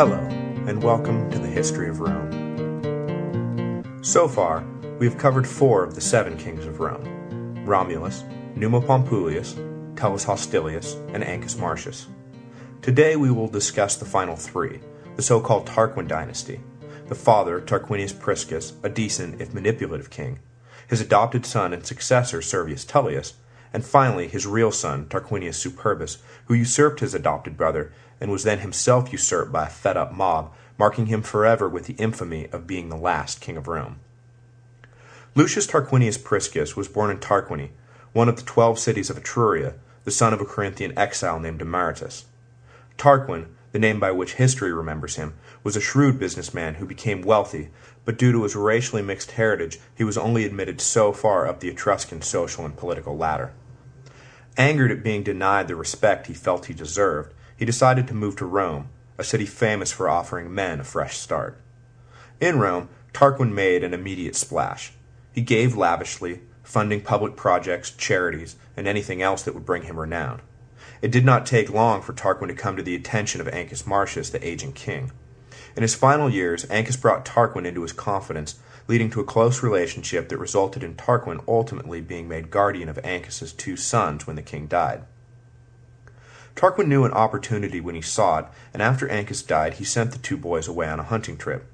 Hello, and welcome to the History of Rome. So far, we have covered four of the seven kings of Rome Romulus, Numa Pompilius, Tullus Hostilius, and Ancus Marcius. Today we will discuss the final three, the so called Tarquin dynasty, the father, Tarquinius Priscus, a decent if manipulative king, his adopted son and successor, Servius Tullius, and finally his real son, Tarquinius Superbus, who usurped his adopted brother and was then himself usurped by a fed up mob, marking him forever with the infamy of being the last king of Rome. Lucius Tarquinius Priscus was born in Tarquinii, one of the twelve cities of Etruria, the son of a Corinthian exile named Demaratus. Tarquin, the name by which history remembers him, was a shrewd businessman who became wealthy, but due to his racially mixed heritage, he was only admitted so far up the Etruscan social and political ladder. Angered at being denied the respect he felt he deserved, he decided to move to Rome, a city famous for offering men a fresh start. In Rome, Tarquin made an immediate splash. He gave lavishly, funding public projects, charities, and anything else that would bring him renown. It did not take long for Tarquin to come to the attention of Ancus Marcius, the aging king. In his final years, Ancus brought Tarquin into his confidence, leading to a close relationship that resulted in Tarquin ultimately being made guardian of Ancus's two sons when the king died. Tarquin knew an opportunity when he saw it, and after Ancus died, he sent the two boys away on a hunting trip.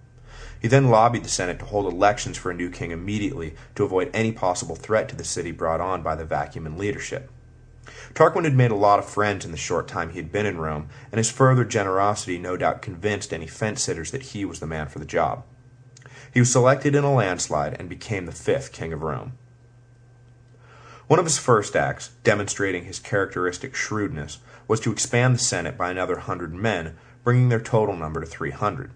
He then lobbied the Senate to hold elections for a new king immediately to avoid any possible threat to the city brought on by the vacuum in leadership. Tarquin had made a lot of friends in the short time he had been in Rome, and his further generosity no doubt convinced any fence sitters that he was the man for the job. He was selected in a landslide and became the fifth king of Rome. One of his first acts, demonstrating his characteristic shrewdness, was to expand the Senate by another hundred men, bringing their total number to 300.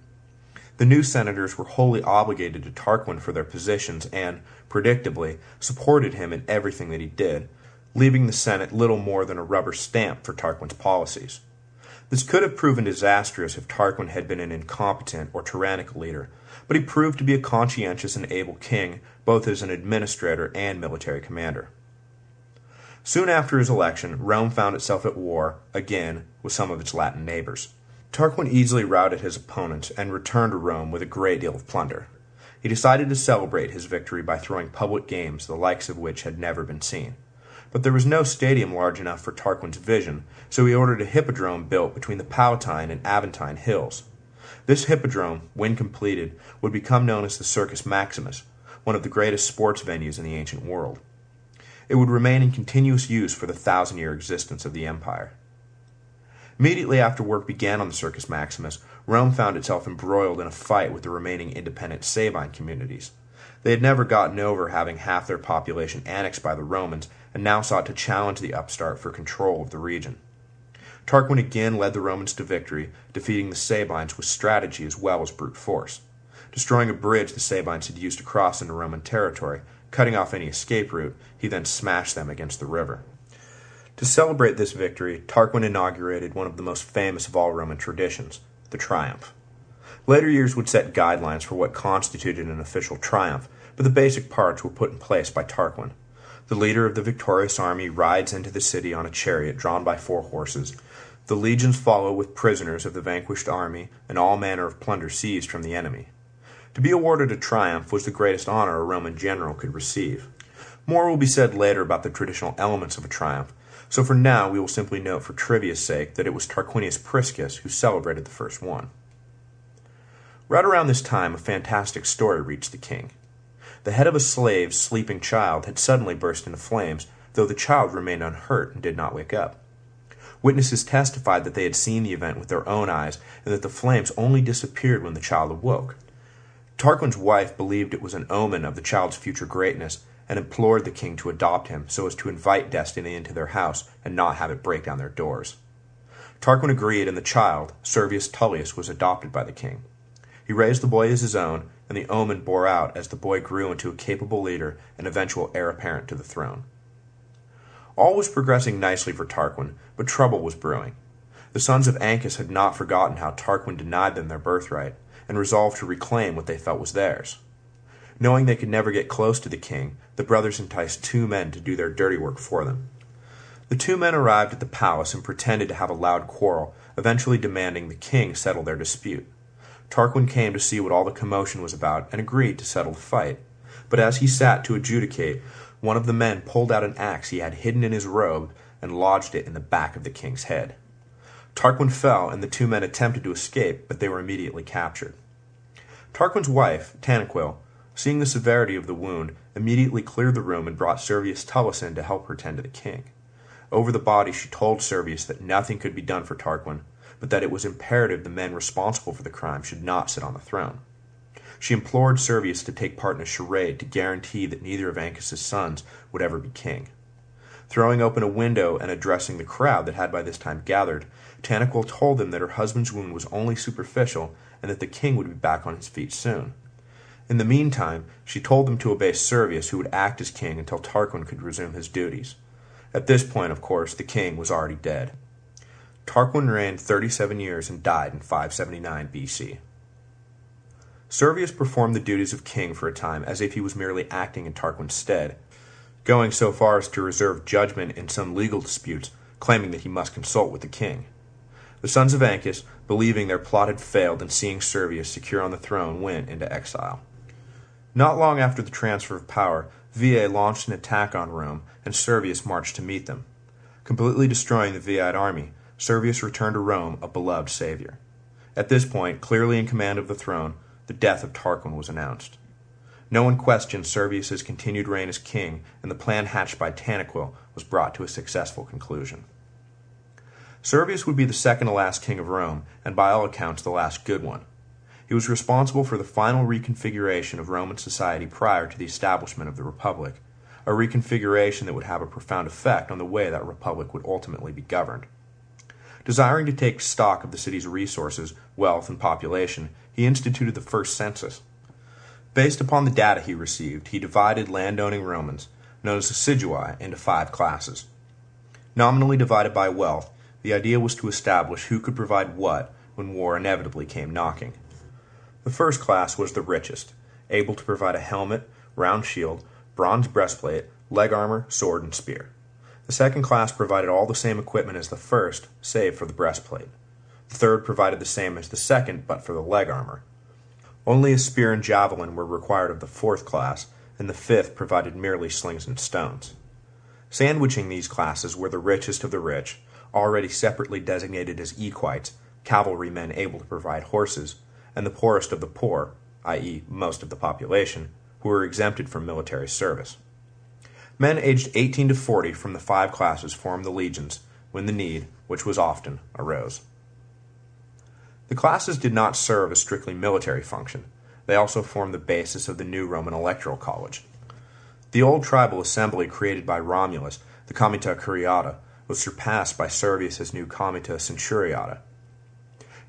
The new senators were wholly obligated to Tarquin for their positions and, predictably, supported him in everything that he did, leaving the Senate little more than a rubber stamp for Tarquin's policies. This could have proven disastrous if Tarquin had been an incompetent or tyrannical leader, but he proved to be a conscientious and able king, both as an administrator and military commander. Soon after his election, Rome found itself at war, again, with some of its Latin neighbors. Tarquin easily routed his opponents and returned to Rome with a great deal of plunder. He decided to celebrate his victory by throwing public games the likes of which had never been seen but there was no stadium large enough for Tarquin's vision, so he ordered a hippodrome built between the Palatine and Aventine hills. This hippodrome, when completed, would become known as the Circus Maximus, one of the greatest sports venues in the ancient world. It would remain in continuous use for the thousand year existence of the empire. Immediately after work began on the Circus Maximus, Rome found itself embroiled in a fight with the remaining independent Sabine communities. They had never gotten over having half their population annexed by the Romans and now sought to challenge the upstart for control of the region. Tarquin again led the Romans to victory, defeating the Sabines with strategy as well as brute force. Destroying a bridge the Sabines had used to cross into Roman territory, cutting off any escape route, he then smashed them against the river. To celebrate this victory, Tarquin inaugurated one of the most famous of all Roman traditions, the Triumph. Later years would set guidelines for what constituted an official triumph, but the basic parts were put in place by Tarquin. The leader of the victorious army rides into the city on a chariot drawn by four horses. The legions follow with prisoners of the vanquished army and all manner of plunder seized from the enemy. To be awarded a triumph was the greatest honor a Roman general could receive. More will be said later about the traditional elements of a triumph, so for now we will simply note for trivia's sake that it was Tarquinius Priscus who celebrated the first one. Right around this time, a fantastic story reached the king. The head of a slave's sleeping child had suddenly burst into flames, though the child remained unhurt and did not wake up. Witnesses testified that they had seen the event with their own eyes and that the flames only disappeared when the child awoke. Tarquin's wife believed it was an omen of the child's future greatness and implored the king to adopt him so as to invite destiny into their house and not have it break down their doors. Tarquin agreed, and the child, Servius Tullius, was adopted by the king. He raised the boy as his own, and the omen bore out as the boy grew into a capable leader and eventual heir apparent to the throne. All was progressing nicely for Tarquin, but trouble was brewing. The sons of Ancus had not forgotten how Tarquin denied them their birthright, and resolved to reclaim what they felt was theirs. Knowing they could never get close to the king, the brothers enticed two men to do their dirty work for them. The two men arrived at the palace and pretended to have a loud quarrel, eventually demanding the king settle their dispute. Tarquin came to see what all the commotion was about and agreed to settle the fight. But as he sat to adjudicate, one of the men pulled out an axe he had hidden in his robe and lodged it in the back of the king's head. Tarquin fell, and the two men attempted to escape, but they were immediately captured. Tarquin's wife, Tanaquil, seeing the severity of the wound, immediately cleared the room and brought Servius Tullius in to help her tend to the king. Over the body she told Servius that nothing could be done for Tarquin, but that it was imperative the men responsible for the crime should not sit on the throne. She implored Servius to take part in a charade to guarantee that neither of Ancus's sons would ever be king. Throwing open a window and addressing the crowd that had by this time gathered, Tanaquil told them that her husband's wound was only superficial and that the king would be back on his feet soon. In the meantime, she told them to obey Servius, who would act as king until Tarquin could resume his duties. At this point, of course, the king was already dead. Tarquin reigned 37 years and died in 579 BC. Servius performed the duties of king for a time as if he was merely acting in Tarquin's stead, going so far as to reserve judgment in some legal disputes, claiming that he must consult with the king. The sons of Ancus, believing their plot had failed and seeing Servius secure on the throne, went into exile. Not long after the transfer of power, Veii launched an attack on Rome, and Servius marched to meet them. Completely destroying the Viite army, Servius returned to Rome a beloved savior. At this point, clearly in command of the throne, the death of Tarquin was announced. No one questioned Servius's continued reign as king, and the plan hatched by Tanaquil was brought to a successful conclusion. Servius would be the second to last king of Rome, and by all accounts the last good one. He was responsible for the final reconfiguration of Roman society prior to the establishment of the Republic, a reconfiguration that would have a profound effect on the way that republic would ultimately be governed. Desiring to take stock of the city's resources, wealth, and population, he instituted the first census. Based upon the data he received, he divided landowning Romans, known as assidui, into five classes. Nominally divided by wealth, the idea was to establish who could provide what when war inevitably came knocking. The first class was the richest, able to provide a helmet, round shield, bronze breastplate, leg armor, sword, and spear. The second class provided all the same equipment as the first, save for the breastplate. The third provided the same as the second, but for the leg armor. Only a spear and javelin were required of the fourth class, and the fifth provided merely slings and stones. Sandwiching these classes were the richest of the rich, already separately designated as equites, cavalrymen able to provide horses, and the poorest of the poor, i.e., most of the population, who were exempted from military service. Men aged 18 to 40 from the five classes formed the legions when the need, which was often, arose. The classes did not serve a strictly military function. They also formed the basis of the new Roman electoral college. The old tribal assembly created by Romulus, the Comitia Curiata, was surpassed by Servius's new Comitia Centuriata.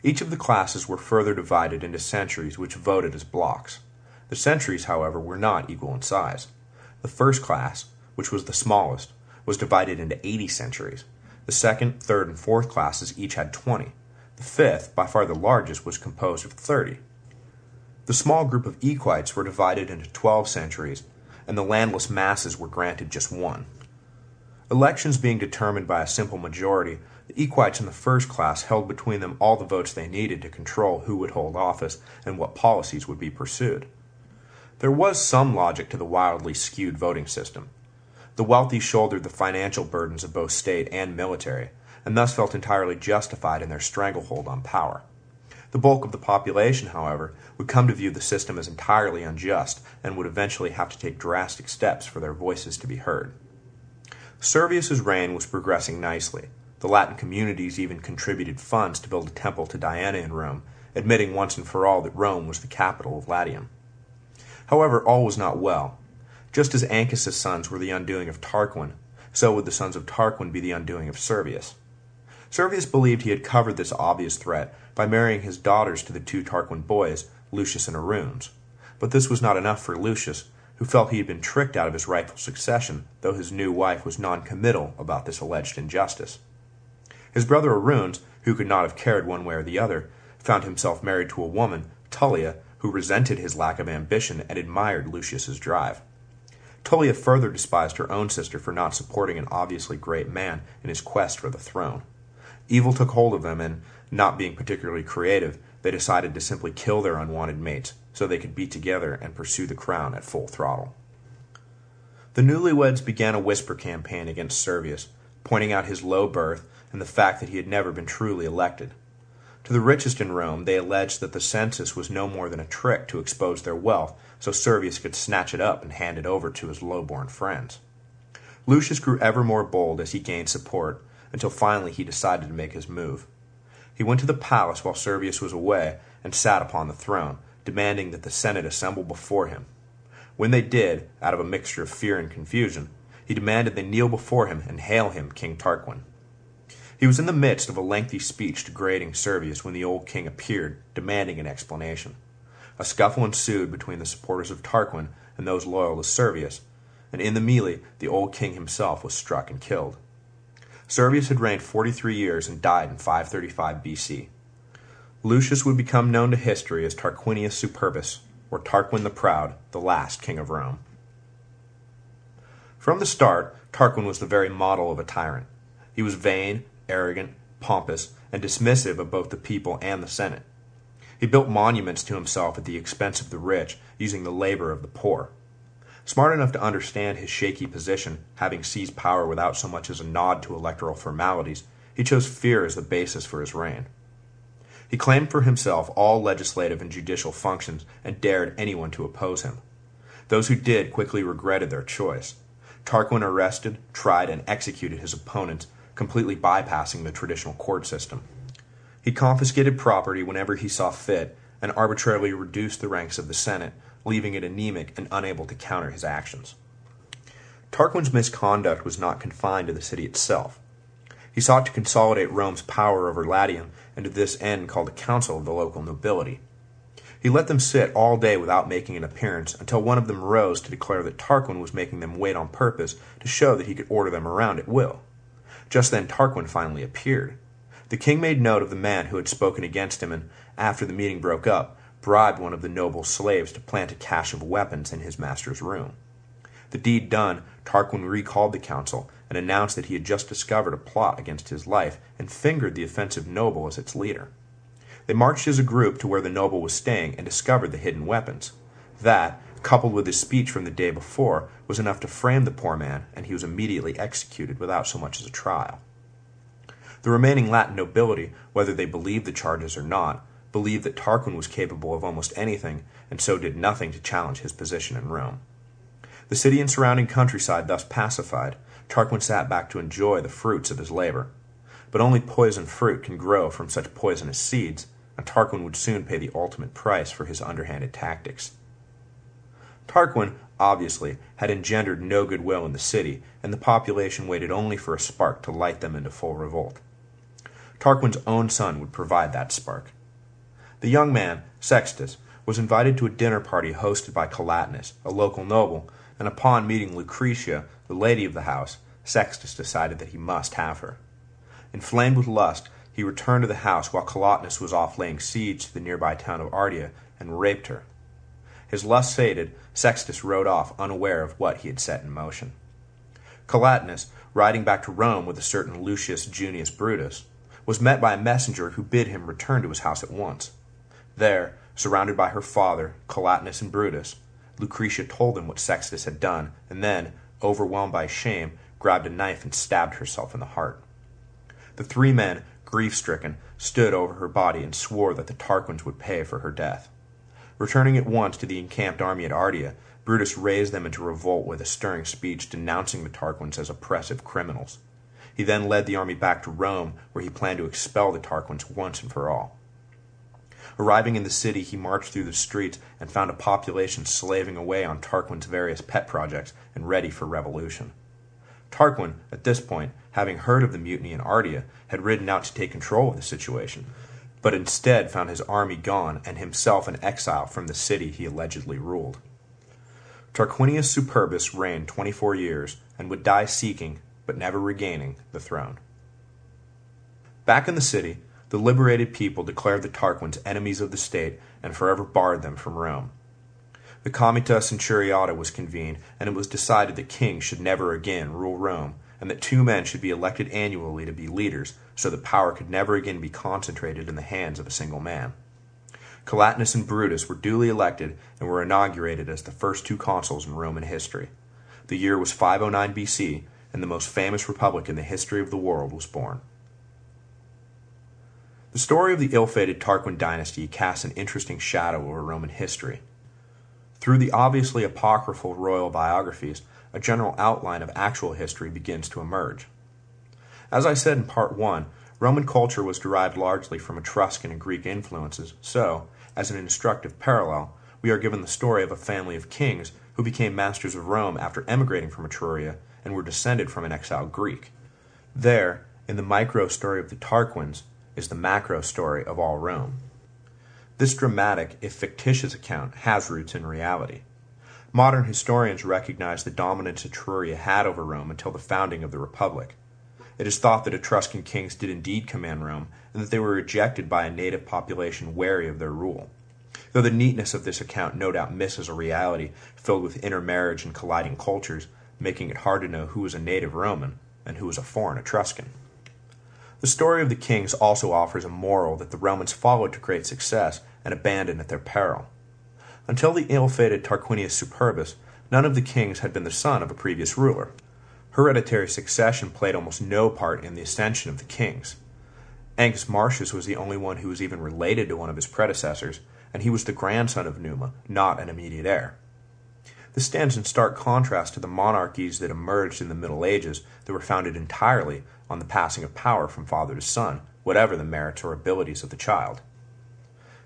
Each of the classes were further divided into centuries which voted as blocks. The centuries, however, were not equal in size. The first class, which was the smallest, was divided into 80 centuries. The second, third, and fourth classes each had 20. The fifth, by far the largest, was composed of 30. The small group of equites were divided into 12 centuries, and the landless masses were granted just one. Elections being determined by a simple majority, the equites in the first class held between them all the votes they needed to control who would hold office and what policies would be pursued. There was some logic to the wildly skewed voting system. The wealthy shouldered the financial burdens of both state and military, and thus felt entirely justified in their stranglehold on power. The bulk of the population, however, would come to view the system as entirely unjust and would eventually have to take drastic steps for their voices to be heard. Servius's reign was progressing nicely. The Latin communities even contributed funds to build a temple to Diana in Rome, admitting once and for all that Rome was the capital of Latium. However, all was not well. Just as Ancus's sons were the undoing of Tarquin, so would the sons of Tarquin be the undoing of Servius. Servius believed he had covered this obvious threat by marrying his daughters to the two Tarquin boys, Lucius and Aruns. But this was not enough for Lucius, who felt he had been tricked out of his rightful succession, though his new wife was non-committal about this alleged injustice. His brother Aruns, who could not have cared one way or the other, found himself married to a woman, Tullia, who resented his lack of ambition and admired Lucius's drive. Tullia further despised her own sister for not supporting an obviously great man in his quest for the throne. Evil took hold of them, and, not being particularly creative, they decided to simply kill their unwanted mates so they could be together and pursue the crown at full throttle. The newlyweds began a whisper campaign against Servius, pointing out his low birth and the fact that he had never been truly elected. To the richest in Rome, they alleged that the census was no more than a trick to expose their wealth so Servius could snatch it up and hand it over to his low-born friends. Lucius grew ever more bold as he gained support, until finally he decided to make his move. He went to the palace while Servius was away and sat upon the throne, demanding that the Senate assemble before him. When they did, out of a mixture of fear and confusion, he demanded they kneel before him and hail him King Tarquin. He was in the midst of a lengthy speech degrading Servius when the old king appeared, demanding an explanation. A scuffle ensued between the supporters of Tarquin and those loyal to Servius, and in the melee the old king himself was struck and killed. Servius had reigned 43 years and died in 535 BC. Lucius would become known to history as Tarquinius Superbus, or Tarquin the Proud, the last king of Rome. From the start, Tarquin was the very model of a tyrant. He was vain, arrogant, pompous, and dismissive of both the people and the Senate. He built monuments to himself at the expense of the rich, using the labor of the poor. Smart enough to understand his shaky position, having seized power without so much as a nod to electoral formalities, he chose fear as the basis for his reign. He claimed for himself all legislative and judicial functions and dared anyone to oppose him. Those who did quickly regretted their choice. Tarquin arrested, tried, and executed his opponents, completely bypassing the traditional court system. He confiscated property whenever he saw fit and arbitrarily reduced the ranks of the Senate, leaving it anemic and unable to counter his actions. Tarquin's misconduct was not confined to the city itself. He sought to consolidate Rome's power over Latium, and to this end called a council of the local nobility. He let them sit all day without making an appearance, until one of them rose to declare that Tarquin was making them wait on purpose to show that he could order them around at will. Just then Tarquin finally appeared. The king made note of the man who had spoken against him, and after the meeting broke up, bribed one of the noble's slaves to plant a cache of weapons in his master's room. The deed done, Tarquin recalled the council and announced that he had just discovered a plot against his life and fingered the offensive noble as its leader. They marched as a group to where the noble was staying and discovered the hidden weapons. That, coupled with his speech from the day before, was enough to frame the poor man, and he was immediately executed without so much as a trial. The remaining Latin nobility, whether they believed the charges or not, believed that Tarquin was capable of almost anything, and so did nothing to challenge his position in Rome. The city and surrounding countryside thus pacified, Tarquin sat back to enjoy the fruits of his labor. But only poison fruit can grow from such poisonous seeds, and Tarquin would soon pay the ultimate price for his underhanded tactics. Tarquin, obviously, had engendered no goodwill in the city, and the population waited only for a spark to light them into full revolt. Tarquin's own son would provide that spark. The young man, Sextus, was invited to a dinner party hosted by Collatinus, a local noble, and upon meeting Lucretia, the lady of the house, Sextus decided that he must have her. Inflamed with lust, he returned to the house while Collatinus was off laying siege to the nearby town of Ardea and raped her. His lust sated, Sextus rode off unaware of what he had set in motion. Collatinus, riding back to Rome with a certain Lucius Junius Brutus, was met by a messenger who bid him return to his house at once. There, surrounded by her father, Collatinus and Brutus, Lucretia told them what Sextus had done, and then, overwhelmed by shame, grabbed a knife and stabbed herself in the heart. The three men, grief stricken, stood over her body and swore that the Tarquins would pay for her death. Returning at once to the encamped army at Ardea, Brutus raised them into revolt with a stirring speech denouncing the Tarquins as oppressive criminals. He then led the army back to Rome, where he planned to expel the Tarquins once and for all. Arriving in the city, he marched through the streets and found a population slaving away on Tarquin's various pet projects and ready for revolution. Tarquin, at this point, having heard of the mutiny in Ardea, had ridden out to take control of the situation, but instead found his army gone and himself in exile from the city he allegedly ruled. Tarquinius Superbus reigned 24 years and would die seeking, but never regaining, the throne. Back in the city, the liberated people declared the Tarquins enemies of the state and forever barred them from Rome. the Comitia Centuriata was convened, and it was decided that kings should never again rule Rome, and that two men should be elected annually to be leaders, so that power could never again be concentrated in the hands of a single man. Collatinus and Brutus were duly elected and were inaugurated as the first two consuls in Roman history. The year was 509 BC, and the most famous republic in the history of the world was born. The story of the ill-fated Tarquin dynasty casts an interesting shadow over Roman history. Through the obviously apocryphal royal biographies, a general outline of actual history begins to emerge. As I said in part 1, Roman culture was derived largely from Etruscan and Greek influences, so, as an instructive parallel, we are given the story of a family of kings who became masters of Rome after emigrating from Etruria and were descended from an exiled Greek. There, in the micro story of the Tarquins, is the macro story of all Rome. This dramatic, if fictitious account has roots in reality. Modern historians recognize the dominance Etruria had over Rome until the founding of the Republic. It is thought that Etruscan kings did indeed command Rome, and that they were rejected by a native population wary of their rule. Though the neatness of this account no doubt misses a reality filled with intermarriage and colliding cultures, making it hard to know who was a native Roman and who was a foreign Etruscan. The story of the kings also offers a moral that the Romans followed to great success and abandoned at their peril. Until the ill-fated Tarquinius Superbus, none of the kings had been the son of a previous ruler. Hereditary succession played almost no part in the ascension of the kings. Ancus Marcius was the only one who was even related to one of his predecessors, and he was the grandson of Numa, not an immediate heir. This stands in stark contrast to the monarchies that emerged in the Middle Ages that were founded entirely on the passing of power from father to son, whatever the merits or abilities of the child.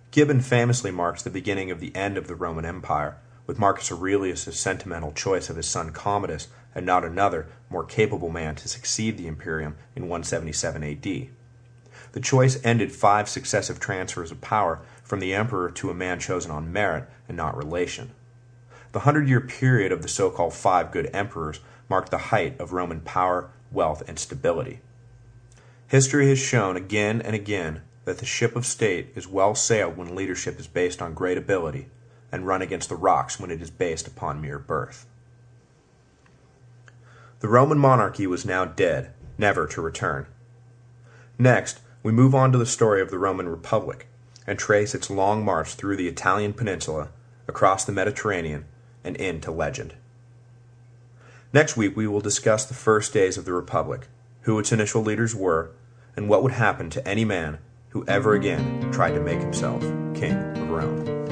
Gibbon famously marks the beginning of the end of the Roman Empire, with Marcus Aurelius' sentimental choice of his son Commodus and not another, more capable man to succeed the imperium in 177 AD. The choice ended five successive transfers of power from the emperor to a man chosen on merit and not relation. The hundred-year period of the so-called five good emperors marked the height of Roman power, wealth, and stability. History has shown again and again that the ship of state is well sailed when leadership is based on great ability, and run against the rocks when it is based upon mere birth. The Roman monarchy was now dead, never to return. Next, we move on to the story of the Roman Republic, and trace its long march through the Italian peninsula, across the Mediterranean, and into legend. Next week we will discuss the first days of the Republic, who its initial leaders were, and what would happen to any man who ever again tried to make himself king of Rome.